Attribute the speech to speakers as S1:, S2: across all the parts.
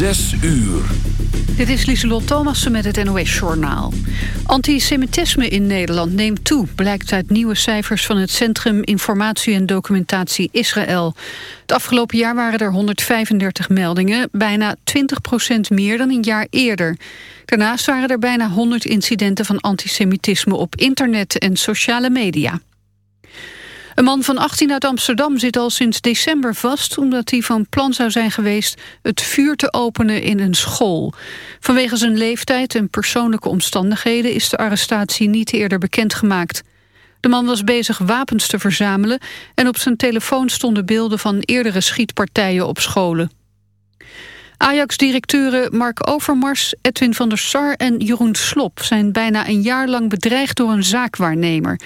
S1: Zes uur.
S2: Dit is Lieselot Thomassen met het NOS-journaal. Antisemitisme in Nederland neemt toe... blijkt uit nieuwe cijfers van het Centrum Informatie en Documentatie Israël. Het afgelopen jaar waren er 135 meldingen... bijna 20% meer dan een jaar eerder. Daarnaast waren er bijna 100 incidenten van antisemitisme... op internet en sociale media. Een man van 18 uit Amsterdam zit al sinds december vast... omdat hij van plan zou zijn geweest het vuur te openen in een school. Vanwege zijn leeftijd en persoonlijke omstandigheden... is de arrestatie niet eerder bekendgemaakt. De man was bezig wapens te verzamelen... en op zijn telefoon stonden beelden van eerdere schietpartijen op scholen. Ajax-directeuren Mark Overmars, Edwin van der Sar en Jeroen Slop... zijn bijna een jaar lang bedreigd door een zaakwaarnemer.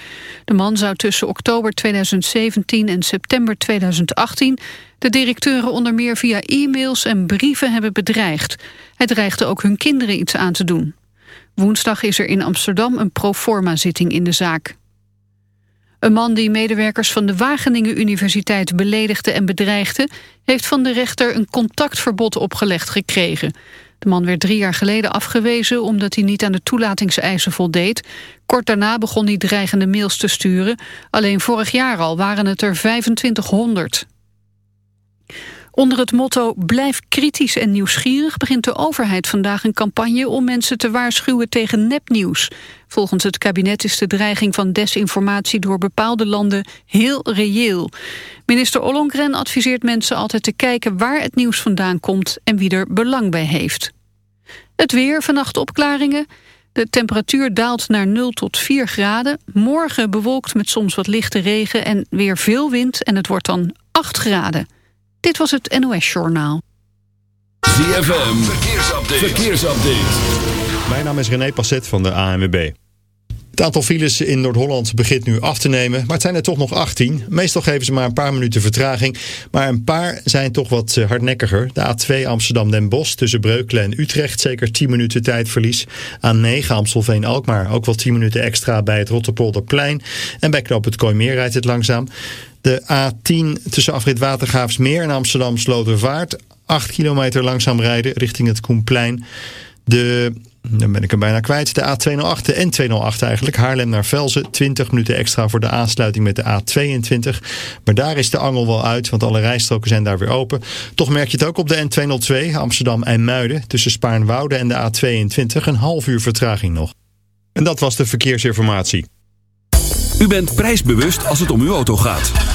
S2: De man zou tussen oktober 2017 en september 2018... de directeuren onder meer via e-mails en brieven hebben bedreigd. Hij dreigde ook hun kinderen iets aan te doen. Woensdag is er in Amsterdam een proforma-zitting in de zaak. Een man die medewerkers van de Wageningen Universiteit beledigde en bedreigde... heeft van de rechter een contactverbod opgelegd gekregen. De man werd drie jaar geleden afgewezen omdat hij niet aan de toelatingseisen voldeed. Kort daarna begon hij dreigende mails te sturen. Alleen vorig jaar al waren het er 2500. Onder het motto Blijf kritisch en nieuwsgierig begint de overheid vandaag een campagne om mensen te waarschuwen tegen nepnieuws. Volgens het kabinet is de dreiging van desinformatie door bepaalde landen heel reëel. Minister Ollongren adviseert mensen altijd te kijken waar het nieuws vandaan komt en wie er belang bij heeft. Het weer, vannacht opklaringen. De temperatuur daalt naar 0 tot 4 graden. Morgen bewolkt met soms wat lichte regen en weer veel wind en het wordt dan 8 graden. Dit was het NOS Journaal.
S1: ZFM, verkeersupdate. verkeersupdate.
S3: Mijn naam is René Passet van de ANWB. Het aantal files in Noord-Holland begint nu af te nemen, maar het zijn er toch nog 18. Meestal geven ze maar een paar minuten vertraging, maar een paar zijn toch wat eh, hardnekkiger. De A2 Amsterdam-Den Bosch tussen Breukelen en Utrecht, zeker 10 minuten tijdverlies. A9 Amstelveen-Alkmaar, ook wel 10 minuten extra bij het Rotterpolderplein. En bij Knoop het Kooimeer rijdt het langzaam. De A10 tussen afrit Watergraafsmeer en Amsterdam Slotervaart. 8 kilometer langzaam rijden richting het Koenplein. De, dan ben ik hem bijna kwijt. De A208, de N208 eigenlijk. Haarlem naar Velzen. 20 minuten extra voor de aansluiting met de A22. Maar daar is de angel wel uit, want alle rijstroken zijn daar weer open. Toch merk je het ook op de N202, Amsterdam en Muiden. Tussen Spaarnwoude en de A22. Een half uur vertraging nog. En dat was de verkeersinformatie.
S1: U bent prijsbewust als het om uw auto gaat.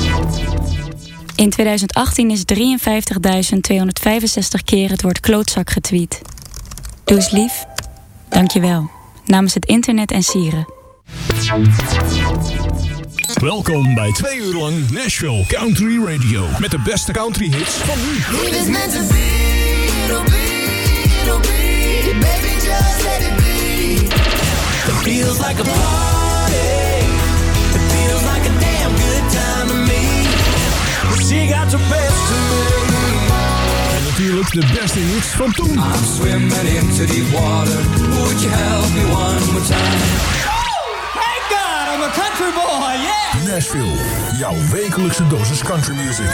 S4: In 2018 is 53.265 keer het woord klootzak getweet. Doe eens lief. Dank je wel. Namens het internet en sieren.
S5: Welkom bij twee uur lang Nashville Country Radio. Met de beste country hits van nu.
S6: If it's meant to be, it'll be, it'll be. Baby, just let it be.
S7: It feels like a party. The best of me.
S5: En natuurlijk de beste hits van toen.
S7: I'm swimming into deep water. Would you help me one more time? Thank God I'm a country boy, yeah!
S5: Nashville, jouw wekelijkse dosis country music.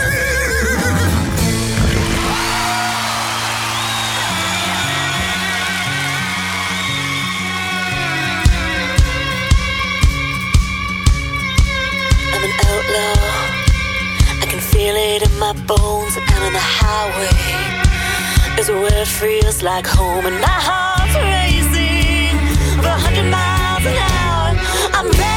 S8: I'm an outlaw. Feel it in my bones and on the highway is where it feels like home and my heart's racing a hundred miles an hour. I'm reckless,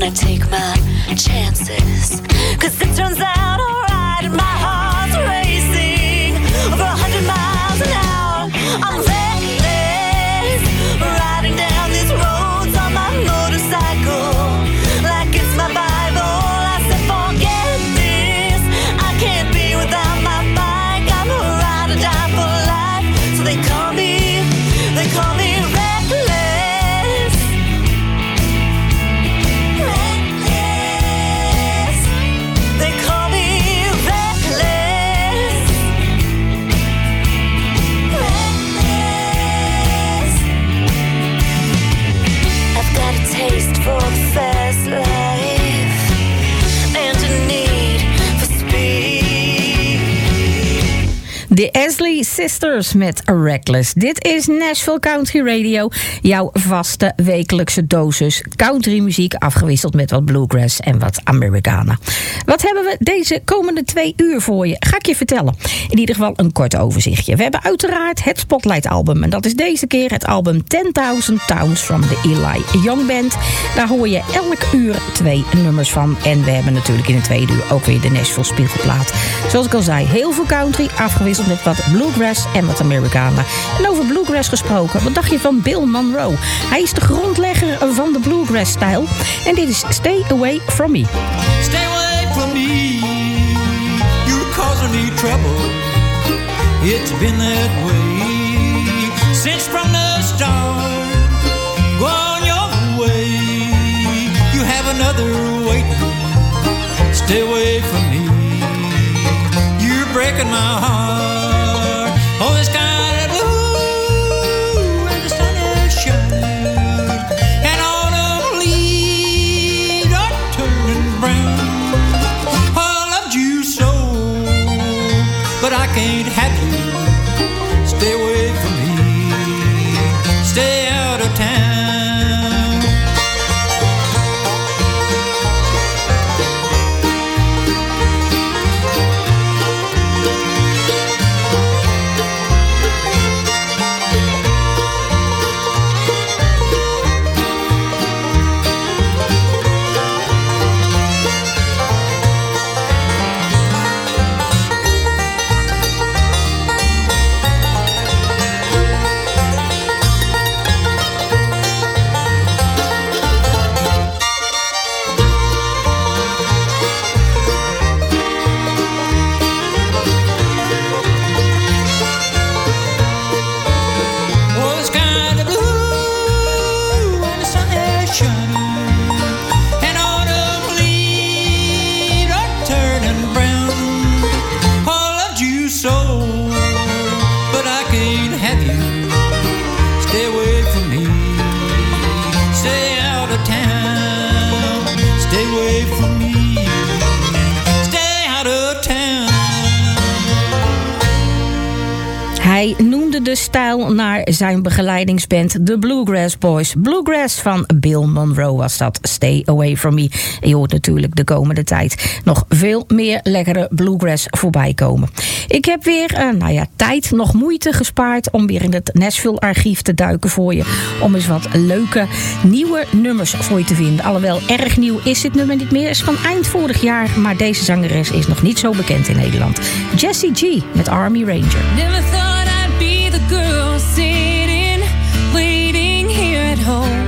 S8: and I take my chances. Cause it turns out alright and my heart's
S9: Esley Sisters met Reckless. Dit is Nashville Country Radio. Jouw vaste wekelijkse dosis country muziek. Afgewisseld met wat bluegrass en wat Americana. Wat hebben we deze komende twee uur voor je? Ga ik je vertellen. In ieder geval een kort overzichtje. We hebben uiteraard het Spotlight album. En dat is deze keer het album 10.000 Towns from the Eli Young Band. Daar hoor je elk uur twee nummers van. En we hebben natuurlijk in het tweede uur ook weer de Nashville Spiegelplaat. Zoals ik al zei, heel veel country. Afgewisseld met wat bluegrass en wat Americana. En over bluegrass gesproken, wat dacht je van Bill Monroe? Hij is de grondlegger van de bluegrass-stijl. En dit is Stay Away From Me.
S7: Stay away from me. You're causing me trouble. It's been that way since from the start. Go on your way. You have another waiting. Stay away from me. You're breaking my heart.
S9: zijn begeleidingsband The Bluegrass Boys. Bluegrass van Bill Monroe was dat. Stay Away From Me. Je hoort natuurlijk de komende tijd nog veel meer lekkere Bluegrass voorbij komen. Ik heb weer, uh, nou ja, tijd, nog moeite gespaard om weer in het Nashville archief te duiken voor je. Om eens wat leuke nieuwe nummers voor je te vinden. Alhoewel, erg nieuw is dit nummer niet meer. Is van eind vorig jaar, maar deze zangeres is nog niet zo bekend in Nederland. Jessie G met Army Ranger.
S10: girl sitting, waiting here at home.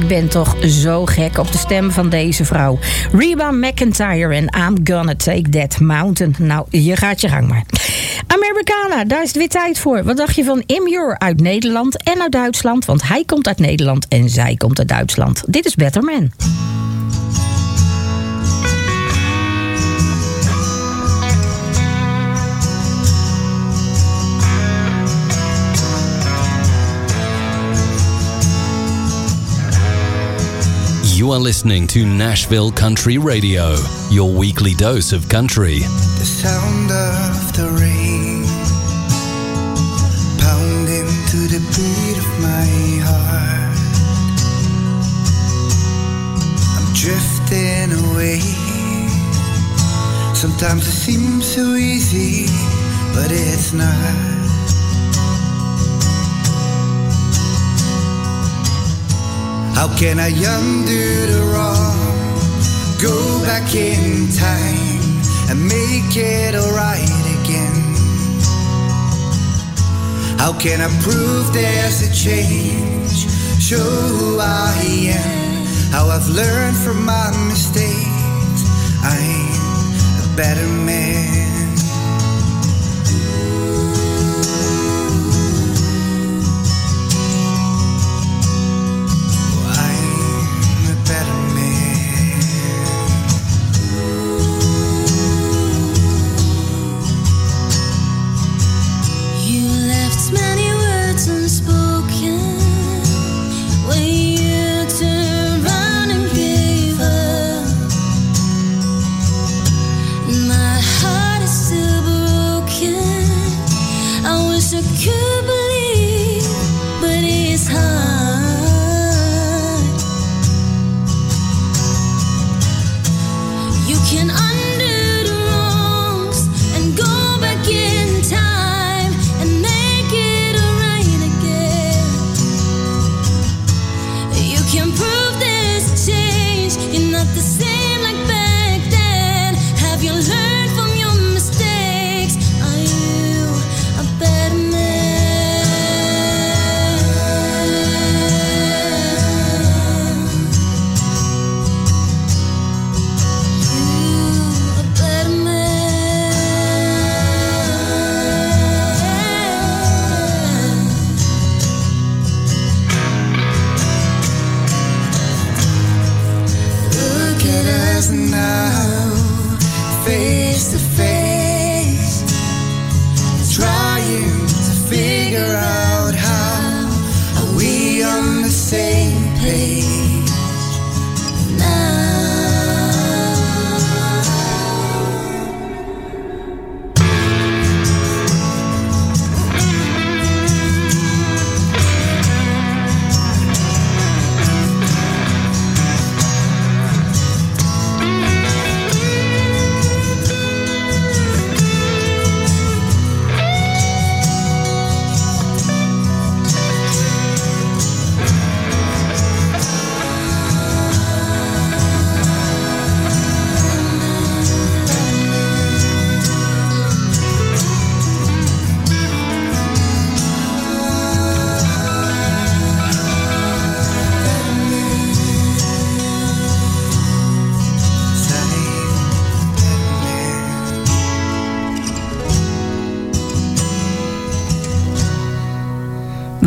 S9: Ik ben toch zo gek op de stem van deze vrouw. Reba McIntyre en I'm Gonna Take That Mountain. Nou, je gaat je gang maar. Americana, daar is het weer tijd voor. Wat dacht je van Imure uit Nederland en uit Duitsland? Want hij komt uit Nederland en zij komt uit Duitsland. Dit is Better Man.
S11: You are listening to Nashville Country Radio, your weekly dose of country.
S12: The sound of the rain pounding to the beat of my heart. I'm drifting away. Sometimes it seems so easy, but it's not. How can I undo the wrong? Go back in time and make it alright again. How can I prove there's a change? Show who I am, how I've learned from my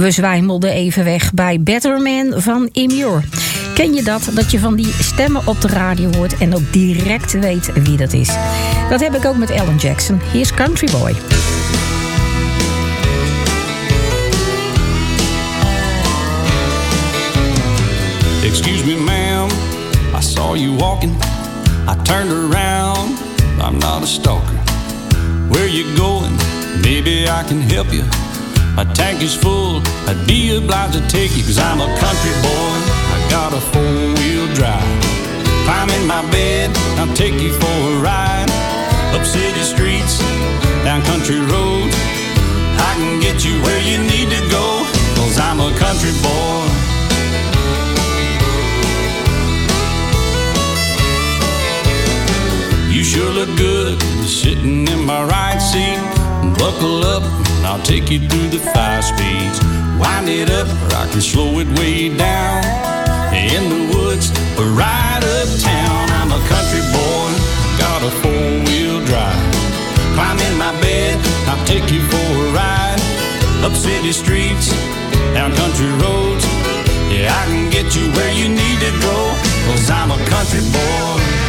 S12: We
S9: zwijmelden even weg bij Better Man van Immure. Ken je dat? Dat je van die stemmen op de radio hoort en ook direct weet wie dat is. Dat heb ik ook met Alan Jackson. Hier is Country Boy.
S13: Excuse me, ma'am, I saw you walking. I turned around, I'm not a stalker. Where you going? Maybe I can help you. My tank is full, I'd be obliged to take you, cause I'm a country boy. I got a four wheel drive. Climb in my bed, I'll take you for a ride. Up city streets, down country roads. I can get you where you need to go, cause I'm a country boy. You sure look good sitting in my right seat. Buckle up, I'll take you through the five speeds. Wind it up, or I can slow it way down. In the woods, or right uptown. I'm a country boy, got a four wheel drive. Climb in my bed, I'll take you for a ride. Up city streets, down country roads. Yeah, I can get you where you need to go, cause I'm a country boy.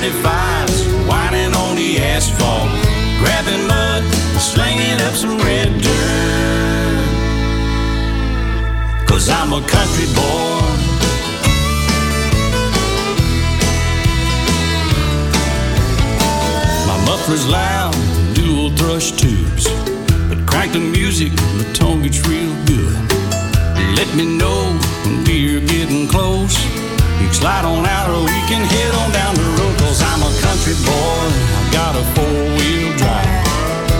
S13: 35s whining on the asphalt, grabbing mud, slinging up some red dirt. Cause I'm a country boy. My muffler's loud, dual thrush tubes, but crank the music, the tone gets real good. Let me know when we're getting close. You slide on out or we can head on down the road Cause I'm a country boy, I've got a four-wheel drive.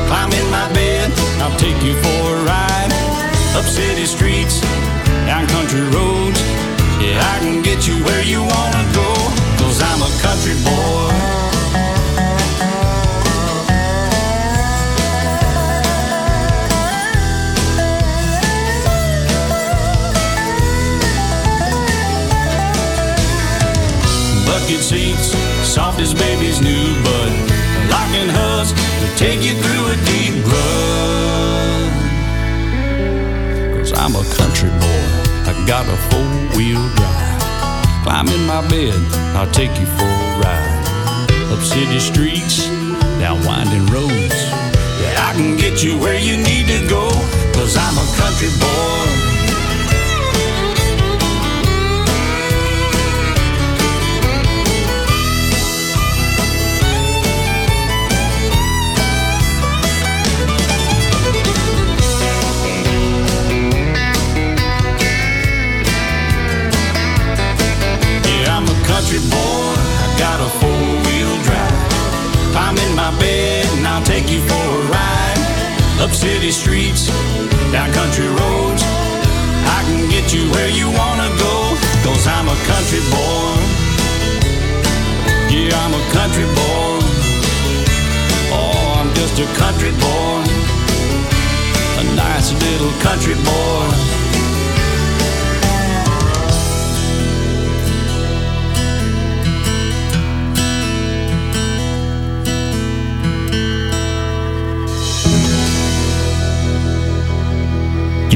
S13: Climb in my bed, I'll take you for a ride. Up city streets, down country roads. Yeah, I can get you where you wanna go Cause I'm a country boy bucket seats, soft as baby's new bud. Locking hoods to take you through a deep rut. Cause I'm a country boy, I got a four wheel drive. Climb in my bed, I'll take you for a ride. Up city streets, down winding roads. Yeah, I can get you where you need to go. Cause I'm a country boy.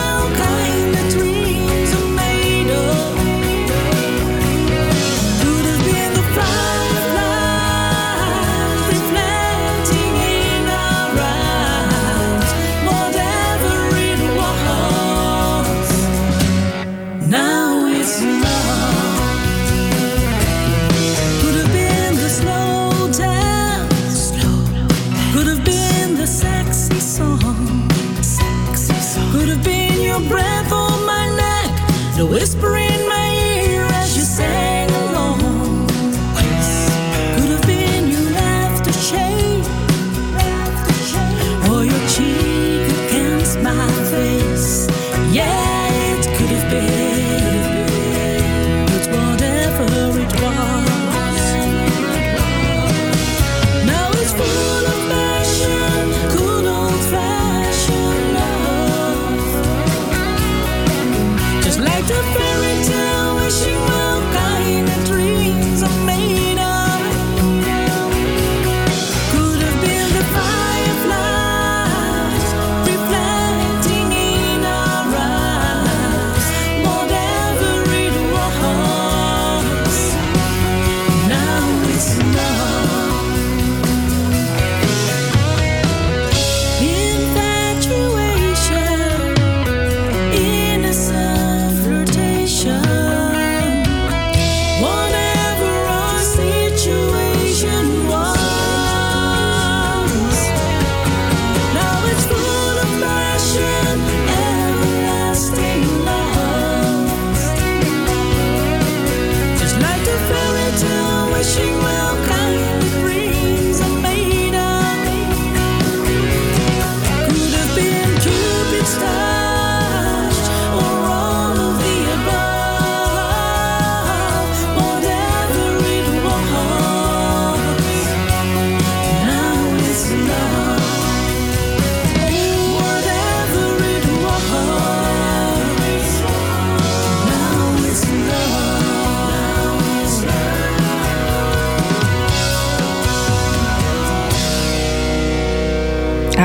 S10: will come.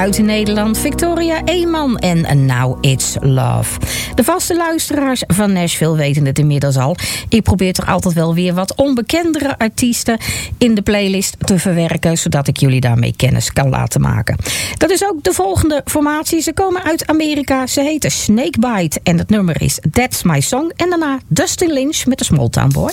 S9: Uit Nederland, Victoria Eeman en Now It's Love. De vaste luisteraars van Nashville weten het inmiddels al. Ik probeer toch altijd wel weer wat onbekendere artiesten in de playlist te verwerken, zodat ik jullie daarmee kennis kan laten maken. Dat is ook de volgende formatie. Ze komen uit Amerika. Ze heten Snakebite en het nummer is That's My Song. En daarna Dustin Lynch met de Small Town Boy.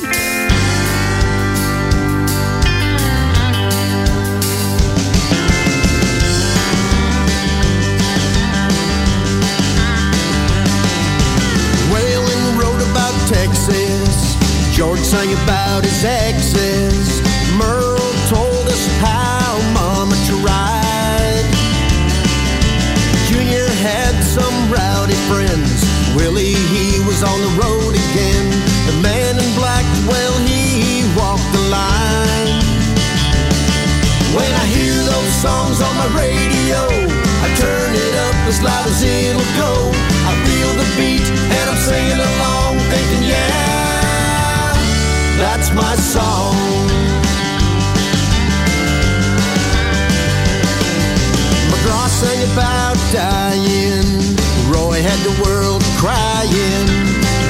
S14: World crying.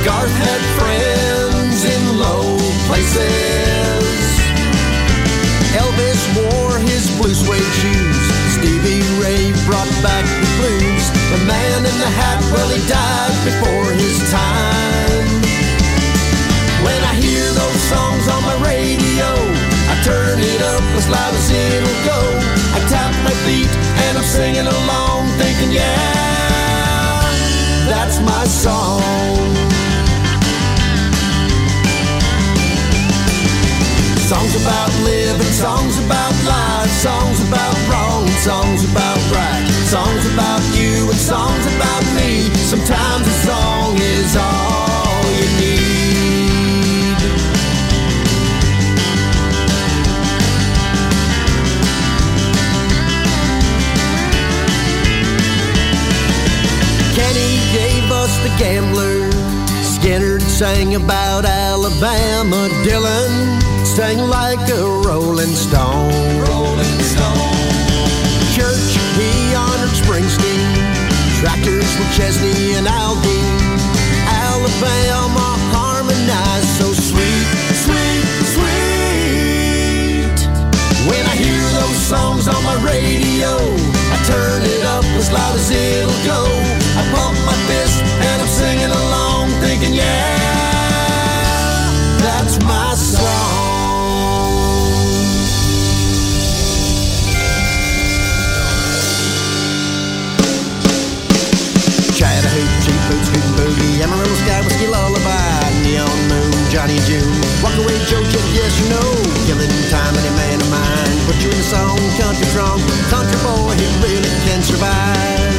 S14: Garth had friends in low places. Elvis wore his blue suede shoes. Stevie Ray brought back the blues. The man in the hat, well, he died before his time. When I hear those songs on my radio, I turn it up as loud as it'll go. I tap my feet and I'm singing along, thinking, yeah, song. Songs about living, songs about life, songs about wrong, songs about right, songs about you and songs about me. Sometimes a song is all gambler. Skinner sang about Alabama. Dylan sang like a rolling stone. Rolling stone. Church, he honored Springsteen. Tractors were Chesney and Aldine. Alabama harmonized so sweet, sweet, sweet. When I hear those songs on my radio, I turn it up as loud as it'll go. is wrong. Country boy, he really can survive.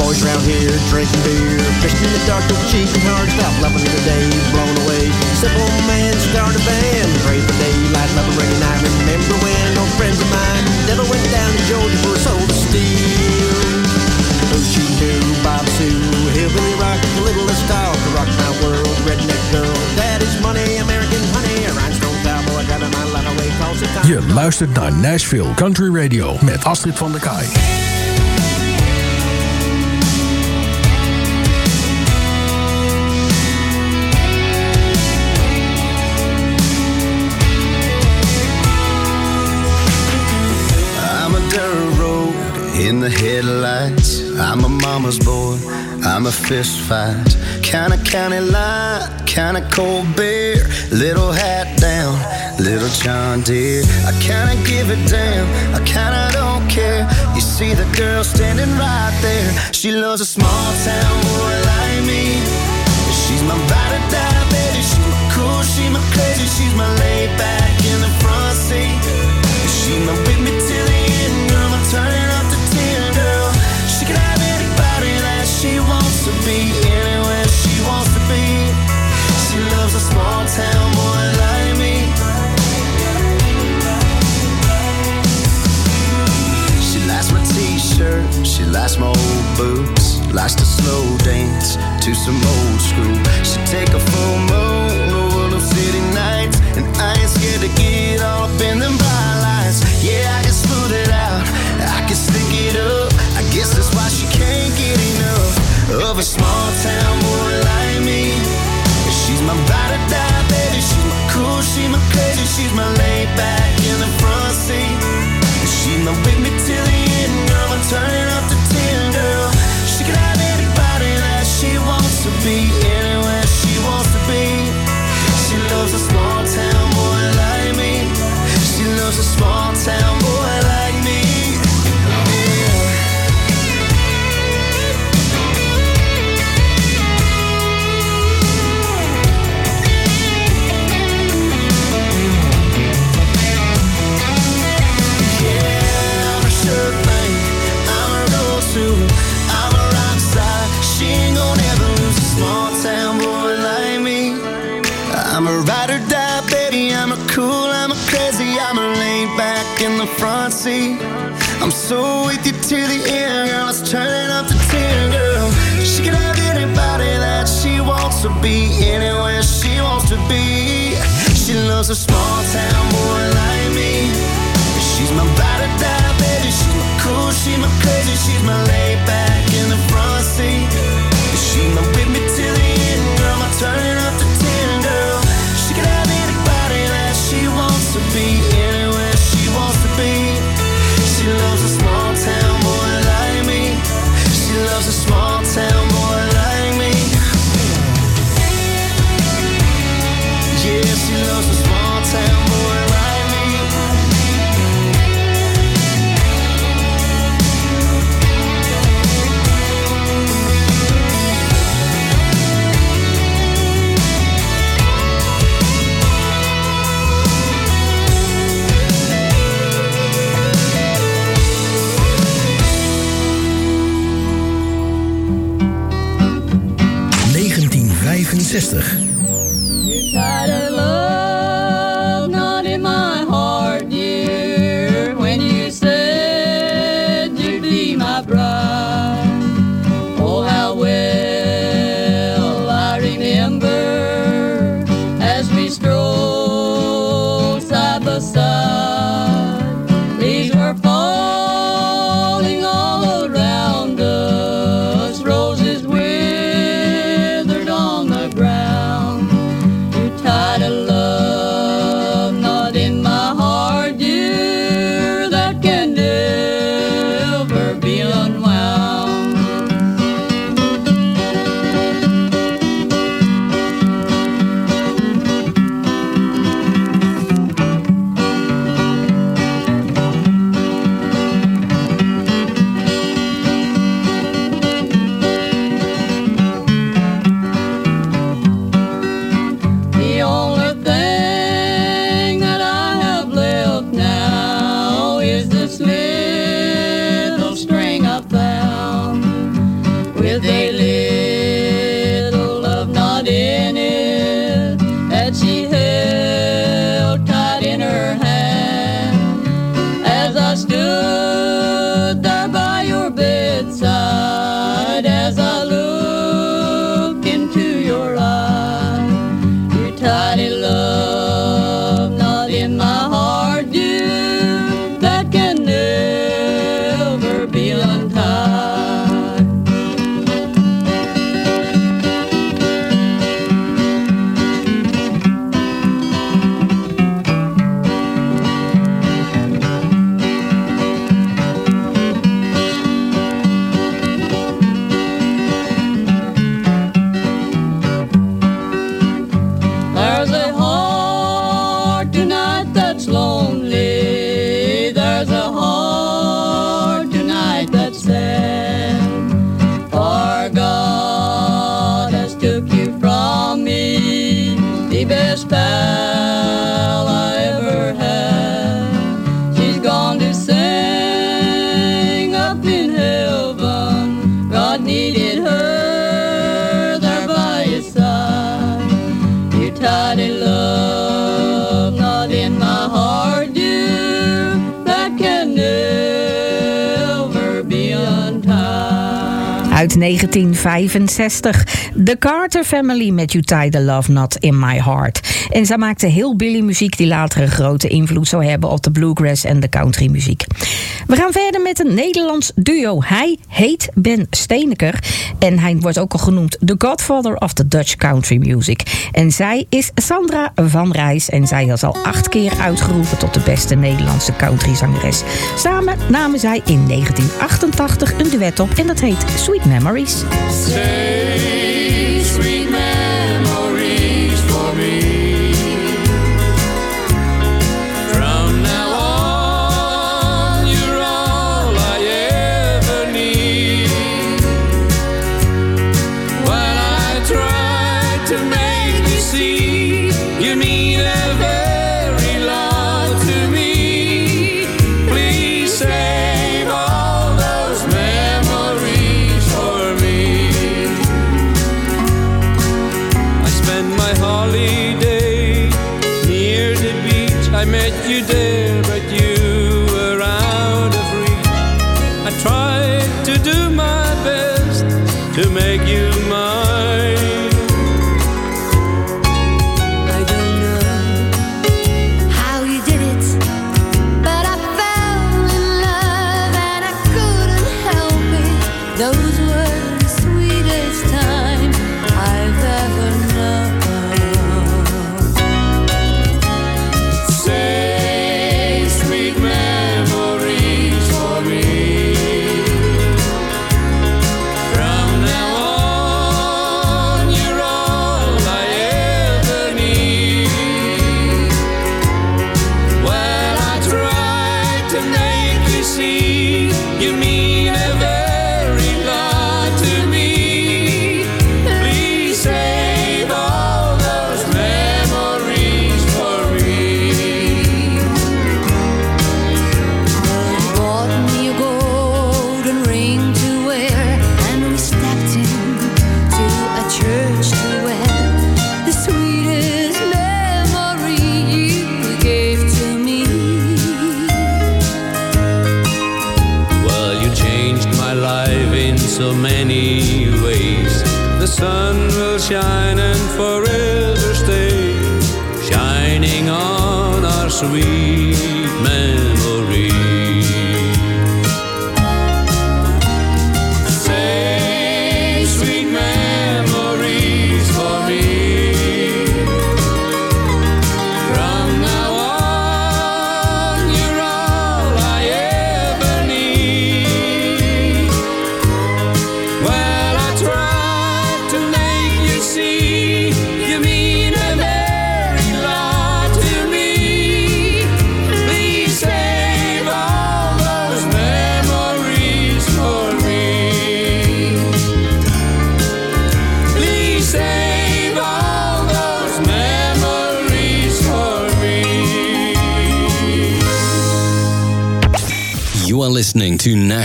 S14: Boys round here drinking beer, fishing in the dark, no and hard. Stop loving the day, blown away. Simple man, start a band. Pray for daylight, love a rainy night. remember when old friends of mine never went down to Georgia for a soul to steal. Who's she knew, Bob Sue, hillbilly
S5: Je luistert naar Nashville Country Radio met Astrid van der Kaai.
S15: I'm a dirt road in the headlights. I'm a mama's boy. I'm a fist fight. Kinda county line, kinda cold beer. Little hat down, little John Deere. I kinda give a damn, I kinda don't care. You see the girl standing right there. She loves a small town boy like me. She's my ride or die, baby. She's my cool, she's my crazy, she's my laid back in the front seat. She's my with me till the end, girl. I'm turning up the ten, girl. She can have anybody that she wants to be, anywhere she wants to be. She loves a small town boy like she likes my old boots, likes to slow dance to some old school. She take a full moon over them city nights, and I ain't scared to get all up in them bright lights. Yeah, I can smooth it out, I can stick it up. I guess that's why she can't get enough of a small town so with you to the end, girl. Let's turn it up to ten, girl. She can have anybody that she wants to be, anywhere she wants to be. She loves a small town boy like me. She's my ride die, baby. She's my cool, she's my crazy, she's my laid back in the front seat. She's my with me till the end, girl. I'm turning
S9: 60-х. 1965. The Carter Family met You Tie the Love Knot in My Heart. En zij maakte heel Billy muziek die later een grote invloed zou hebben op de bluegrass en de country muziek. We gaan verder met een Nederlands duo. Hij heet Ben Steeneker en hij wordt ook al genoemd The Godfather of the Dutch Country Music. En zij is Sandra van Rijs en zij is al acht keer uitgeroepen tot de beste Nederlandse countryzangeres. Samen namen zij in 1988 een duet op en dat heet Sweet Memories.
S16: Stay.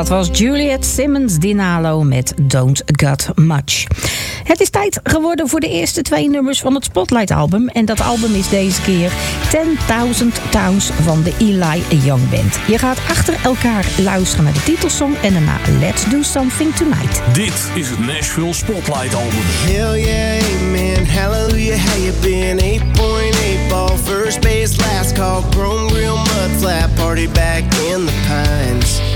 S9: Dat was Juliet Simmons Dinalo met Don't Got Much. Het is tijd geworden voor de eerste twee nummers van het Spotlight album. En dat album is deze keer 10.000 Towns van de Eli Young Band. Je gaat achter elkaar luisteren naar de titelsong en daarna Let's Do Something Tonight.
S5: Dit is het Nashville Spotlight album.
S15: Hell yeah, man, hallelujah, how you been? 8.8 ball, first base, last call, grown real mud party back in the pines.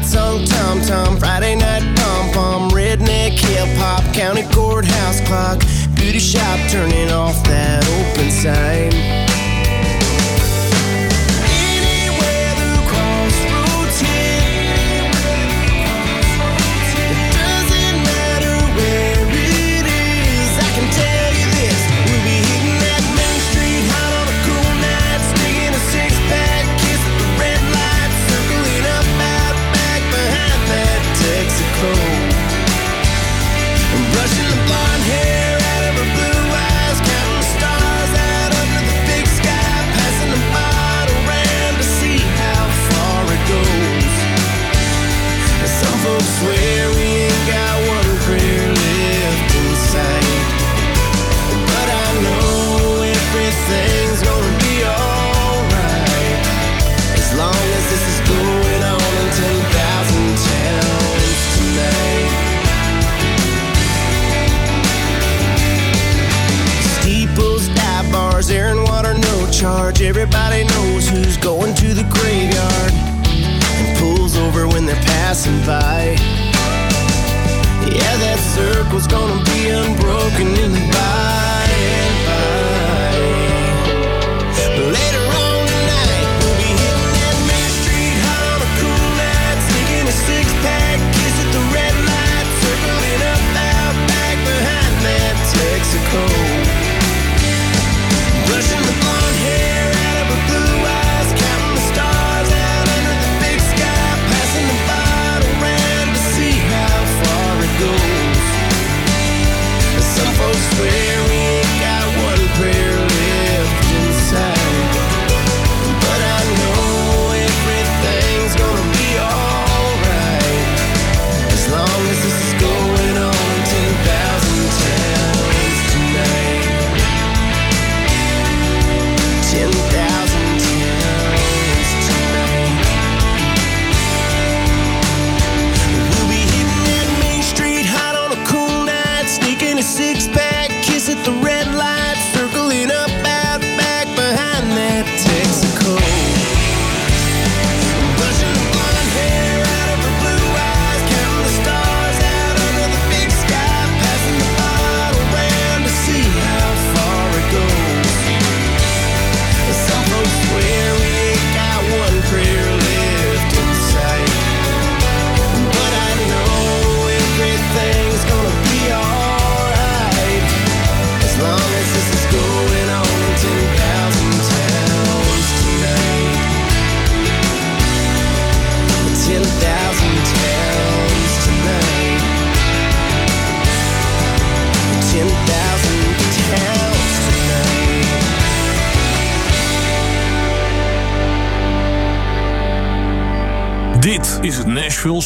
S15: hot song tom tom, Friday night pom pom, redneck hip hop, county courthouse clock, beauty shop turning off that open sign. passing by. Yeah, that circle's gonna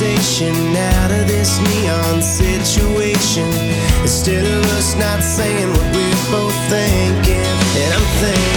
S15: out of this neon situation. Instead of us not saying what we're both thinking, and I'm thinking.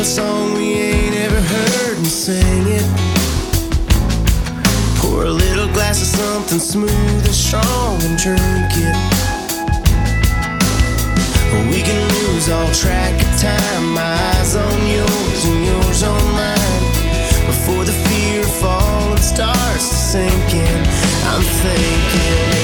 S15: a song we ain't ever heard and sing it. Pour a little glass of something smooth and strong and drink it. We can lose all track of time, my eyes on yours and yours on mine. Before the fear of falling starts to sink in, I'm thinking.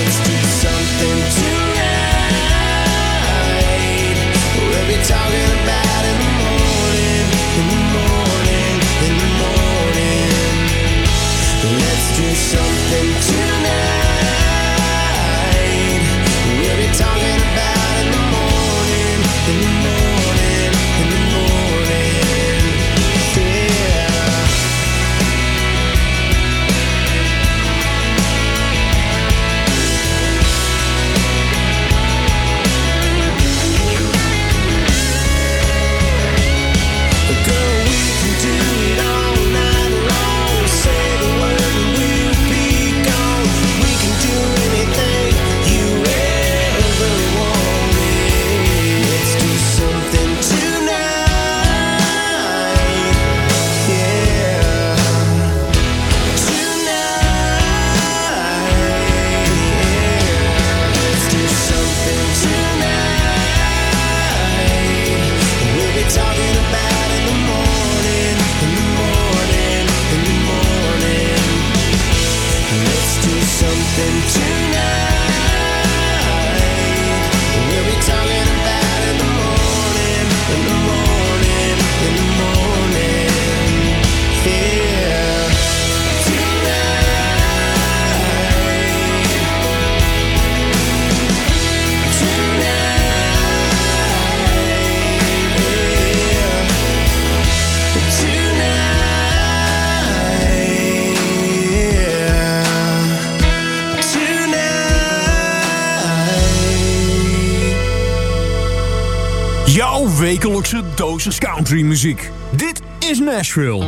S5: Wekelijkse dosis country muziek. Dit is Nashville.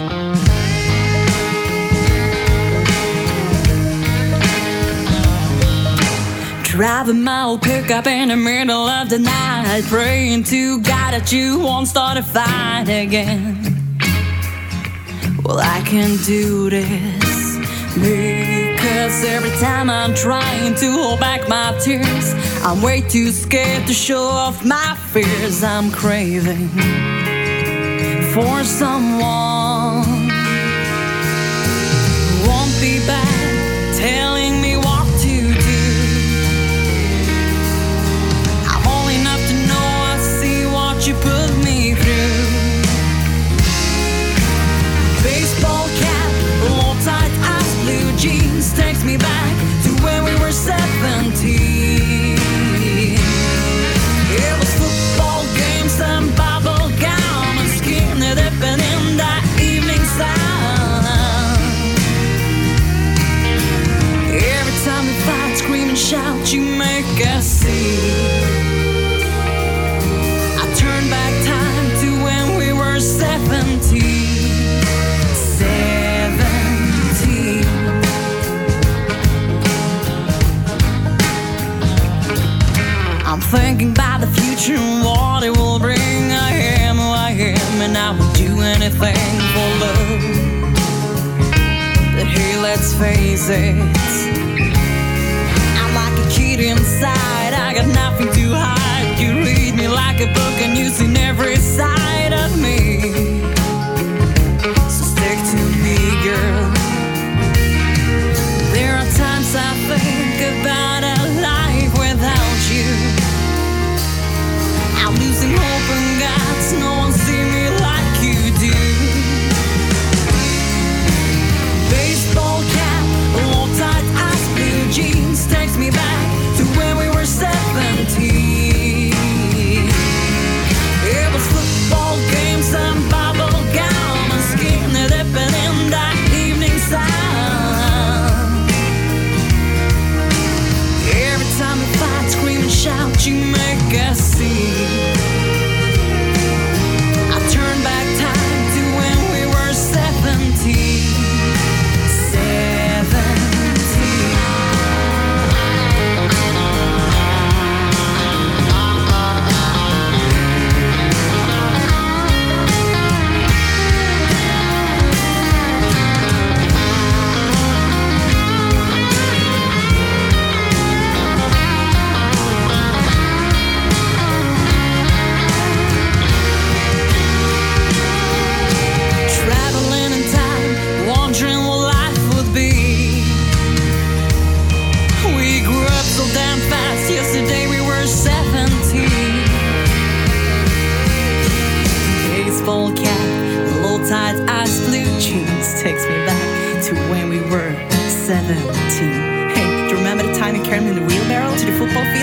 S10: Driving my old pickup in the middle of the night, praying to God that you won't start a fight again. Well, I can do this every time I'm trying to hold back my tears, I'm way too scared to show off my fears. I'm craving for someone. Who won't be back jeans takes me back to when we were 17. It was football games and bubble gum and skin dipping in that evening sun. Every time we fight, scream and shout, you make us see. Thinking about the future and what it will bring. I am who I am, and I would do anything for love. But hey, let's face it. I'm like a kid inside. I got nothing to hide. You read me like a book, and you've seen every side of me. be back. 17. Hey, do you remember the time you carried me in the wheelbarrow to the football field?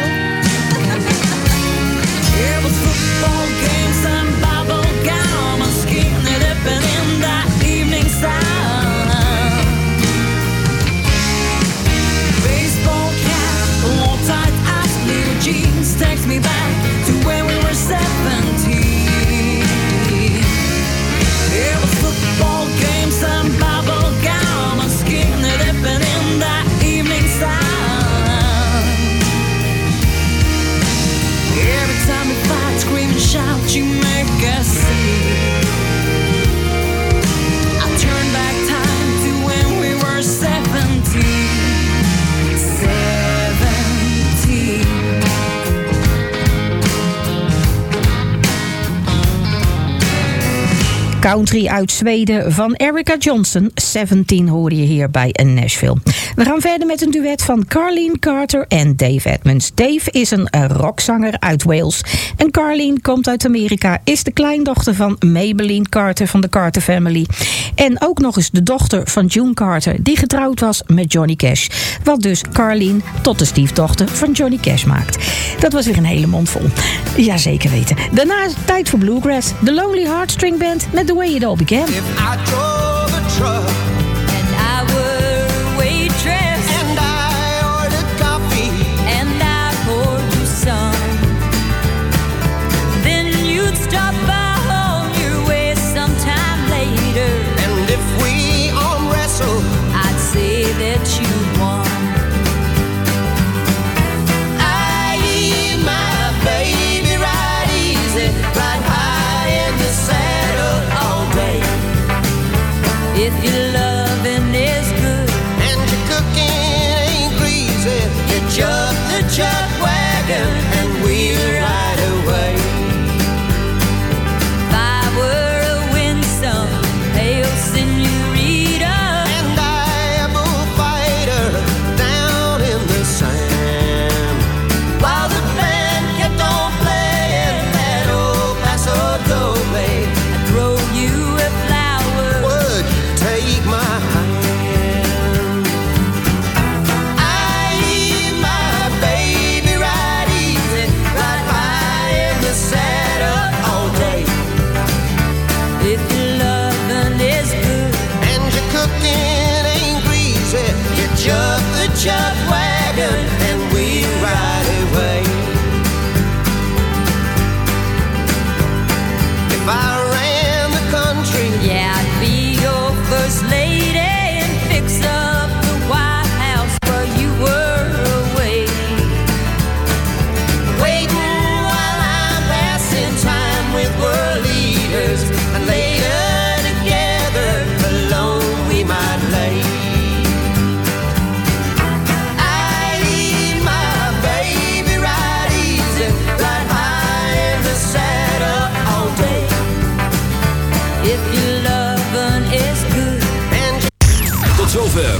S15: Country uit Zweden van Erica Johnson. 17 hoor je hier bij Nashville. We gaan verder met een duet van Carleen Carter en Dave Edmonds. Dave is een eh, rockzanger uit Wales. En Carleen komt uit Amerika, is de kleindochter van Maybelline Carter van de Carter Family. En ook nog eens de dochter van June Carter, die getrouwd was met Johnny Cash. Wat dus Carleen tot de stiefdochter van Johnny Cash maakt. Dat was weer een hele mond vol. Ja, zeker weten. Daarna tijd voor Bluegrass. The Lonely Heartstring Band met The Way It All Began.